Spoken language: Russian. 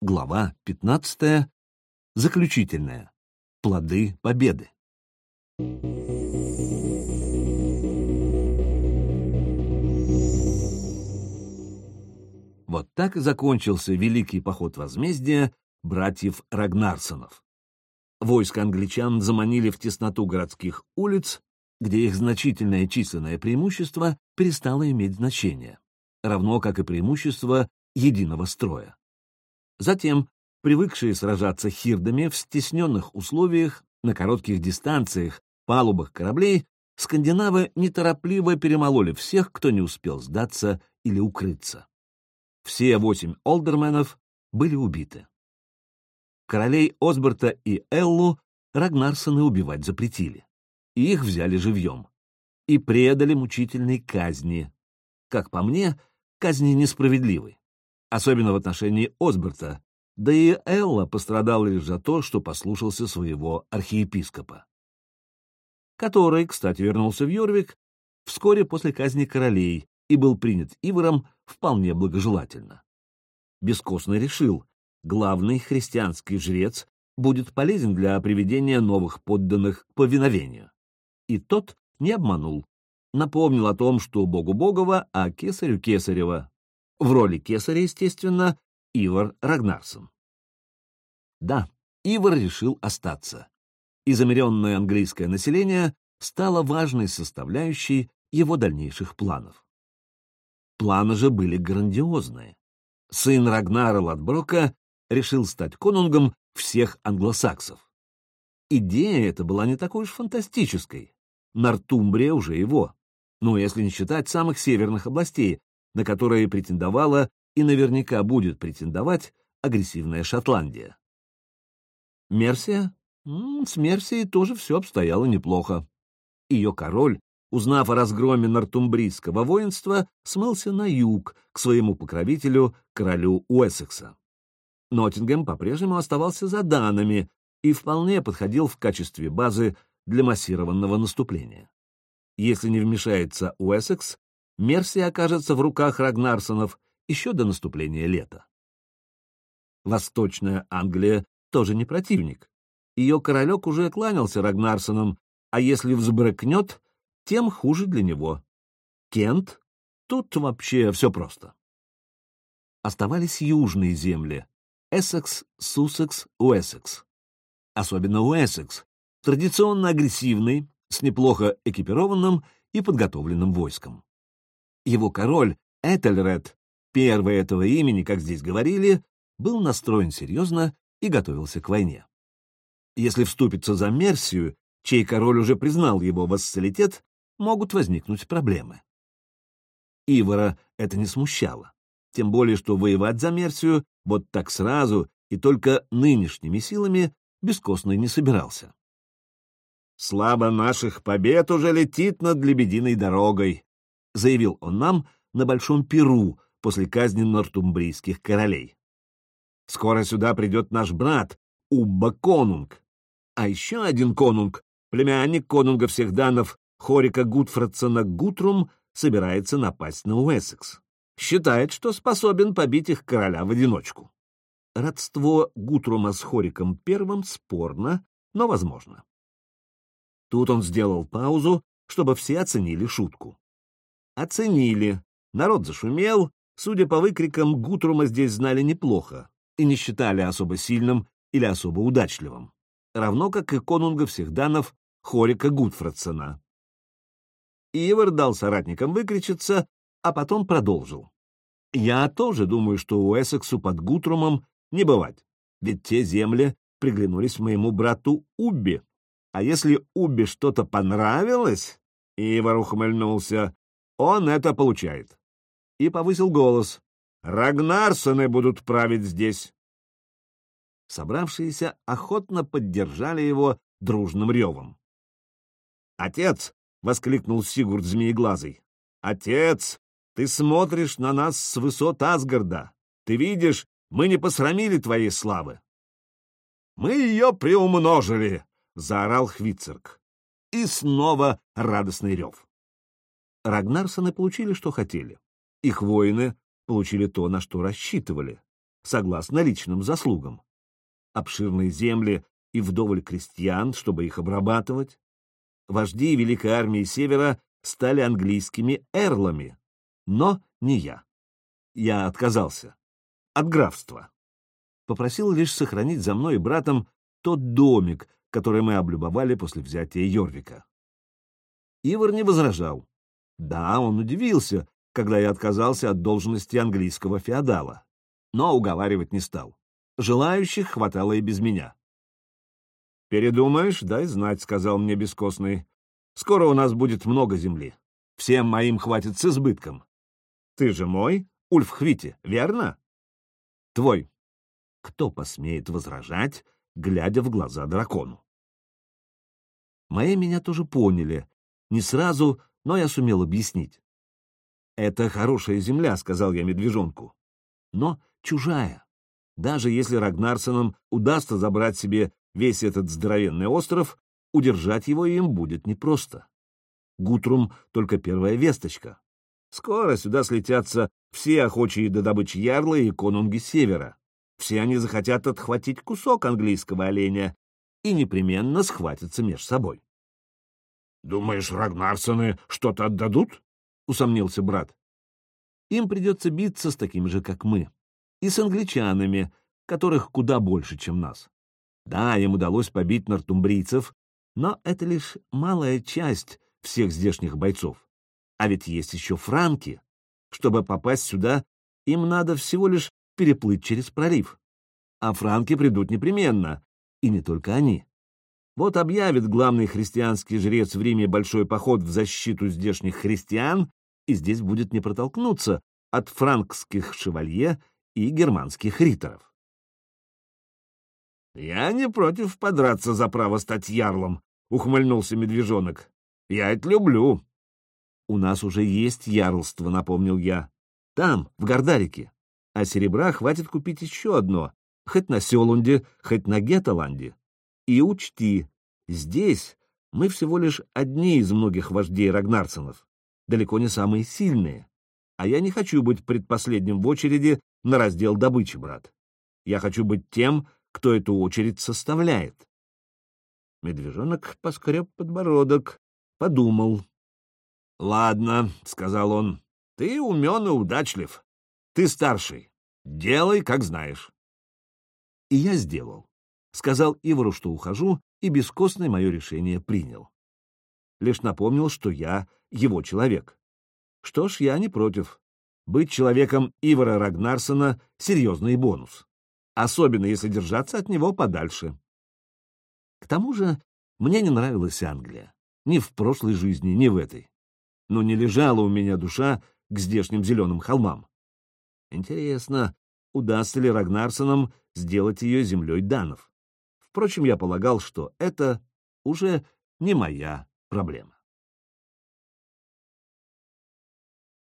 Глава 15. Заключительная. Плоды победы. Вот так и закончился великий поход возмездия братьев Рагнарсонов. Войско англичан заманили в тесноту городских улиц, где их значительное численное преимущество перестало иметь значение, равно как и преимущество единого строя. Затем, привыкшие сражаться хирдами в стесненных условиях, на коротких дистанциях, палубах кораблей, скандинавы неторопливо перемололи всех, кто не успел сдаться или укрыться. Все восемь олдерменов были убиты. Королей Осберта и Эллу Рагнарсоны убивать запретили, и их взяли живьем, и предали мучительной казни. Как по мне, казни несправедливой, особенно в отношении Осберта, да и Элла пострадал лишь за то, что послушался своего архиепископа, который, кстати, вернулся в Йорвик вскоре после казни королей и был принят Ивором вполне благожелательно. Бескостный решил, главный христианский жрец будет полезен для приведения новых подданных к повиновению. И тот не обманул, напомнил о том, что богу Богова, а кесарю Кесарева. В роли кесаря, естественно, Ивар Рагнарсон. Да, Ивар решил остаться, и замеренное английское население стало важной составляющей его дальнейших планов. Планы же были грандиозные. Сын Рагнара Ладброка решил стать конунгом всех англосаксов. Идея эта была не такой уж фантастической. Нортумбрия уже его, ну, если не считать самых северных областей, на которые претендовала и наверняка будет претендовать агрессивная Шотландия. Мерсия? С Мерсией тоже все обстояло неплохо. Ее король узнав о разгроме нортумбрийского воинства, смылся на юг, к своему покровителю, королю Уэссекса. Ноттингем по-прежнему оставался за Данами и вполне подходил в качестве базы для массированного наступления. Если не вмешается Уэссекс, Мерсия окажется в руках Рагнарсонов еще до наступления лета. Восточная Англия тоже не противник. Ее королек уже кланялся Рагнарсонам, а если взбрыкнет, тем хуже для него. Кент? Тут вообще все просто. Оставались южные земли — Эссекс, Суссекс, Уэссекс. Особенно Уэссекс, традиционно агрессивный, с неплохо экипированным и подготовленным войском. Его король, Этельред, первый этого имени, как здесь говорили, был настроен серьезно и готовился к войне. Если вступиться за Мерсию, чей король уже признал его вассалитет, могут возникнуть проблемы. Ивара это не смущало, тем более что воевать за Мерсию вот так сразу и только нынешними силами бескостный не собирался. «Слава наших побед уже летит над лебединой дорогой», — заявил он нам на Большом Перу после казни нортумбрийских королей. «Скоро сюда придет наш брат, Убба Конунг, а еще один конунг, племянник конунга всех данов Хорика Гудфредсона Гутрум собирается напасть на Уэссекс. Считает, что способен побить их короля в одиночку. Родство Гутрума с Хориком Первым спорно, но возможно. Тут он сделал паузу, чтобы все оценили шутку. Оценили. Народ зашумел. Судя по выкрикам, Гутрума здесь знали неплохо и не считали особо сильным или особо удачливым. Равно как и конунга всех данов Хорика Гудфредсона. Ивар дал соратникам выкричиться, а потом продолжил. «Я тоже думаю, что у Эссексу под Гутрумом не бывать, ведь те земли приглянулись моему брату Убби. А если Убби что-то понравилось...» Ивар ухмыльнулся. «Он это получает». И повысил голос. «Рагнарсоны будут править здесь». Собравшиеся охотно поддержали его дружным ревом. «Отец, — воскликнул Сигурд Змееглазый. «Отец, ты смотришь на нас с высот Асгарда. Ты видишь, мы не посрамили твоей славы». «Мы ее приумножили!» — заорал Хвицерк. И снова радостный рев. Рагнарсоны получили, что хотели. Их воины получили то, на что рассчитывали. согласно личным заслугам. Обширные земли и вдоволь крестьян, чтобы их обрабатывать. Вожди Великой армии Севера стали английскими эрлами, но не я. Я отказался. От графства. Попросил лишь сохранить за мной и братом тот домик, который мы облюбовали после взятия Йорвика. Ивар не возражал. Да, он удивился, когда я отказался от должности английского феодала, но уговаривать не стал. Желающих хватало и без меня. «Передумаешь, дай знать», — сказал мне бескостный. «Скоро у нас будет много земли. Всем моим хватит с избытком. Ты же мой, Ульф Хвити, верно?» «Твой». Кто посмеет возражать, глядя в глаза дракону? Мои меня тоже поняли. Не сразу, но я сумел объяснить. «Это хорошая земля», — сказал я медвежонку. «Но чужая. Даже если Рагнарсонам удастся забрать себе весь этот здоровенный остров, удержать его им будет непросто. Гутрум — только первая весточка. Скоро сюда слетятся все охочие до добычи ярлы и конунги севера. Все они захотят отхватить кусок английского оленя и непременно схватятся меж собой. — Думаешь, Рагнарсоны что-то отдадут? — усомнился брат. Им придется биться с такими же, как мы, и с англичанами, которых куда больше, чем нас. Да, им удалось побить нортумбрийцев, но это лишь малая часть всех здешних бойцов. А ведь есть еще франки. Чтобы попасть сюда, им надо всего лишь переплыть через пролив. А франки придут непременно, и не только они. Вот объявит главный христианский жрец в Риме большой поход в защиту здешних христиан, и здесь будет не протолкнуться от франкских шевалье и германских риторов. «Я не против подраться за право стать ярлом», — ухмыльнулся медвежонок. «Я это люблю». «У нас уже есть ярлство», — напомнил я. «Там, в Гордарике. А серебра хватит купить еще одно, хоть на Селунде, хоть на Геталанде. И учти, здесь мы всего лишь одни из многих вождей Рагнарсонов далеко не самые сильные. А я не хочу быть предпоследним в очереди на раздел добычи, брат. Я хочу быть тем, кто эту очередь составляет. Медвежонок поскреб подбородок, подумал. — Ладно, — сказал он, — ты умен и удачлив. Ты старший. Делай, как знаешь. И я сделал. Сказал Ивару, что ухожу, и бескостное мое решение принял. Лишь напомнил, что я его человек. Что ж, я не против. Быть человеком Ивара Рагнарсона — серьезный бонус. Особенно, если держаться от него подальше. К тому же, мне не нравилась Англия. Ни в прошлой жизни, ни в этой. Но не лежала у меня душа к здешним зеленым холмам. Интересно, удастся ли Рагнарсонам сделать ее землей данов? Впрочем, я полагал, что это уже не моя проблема.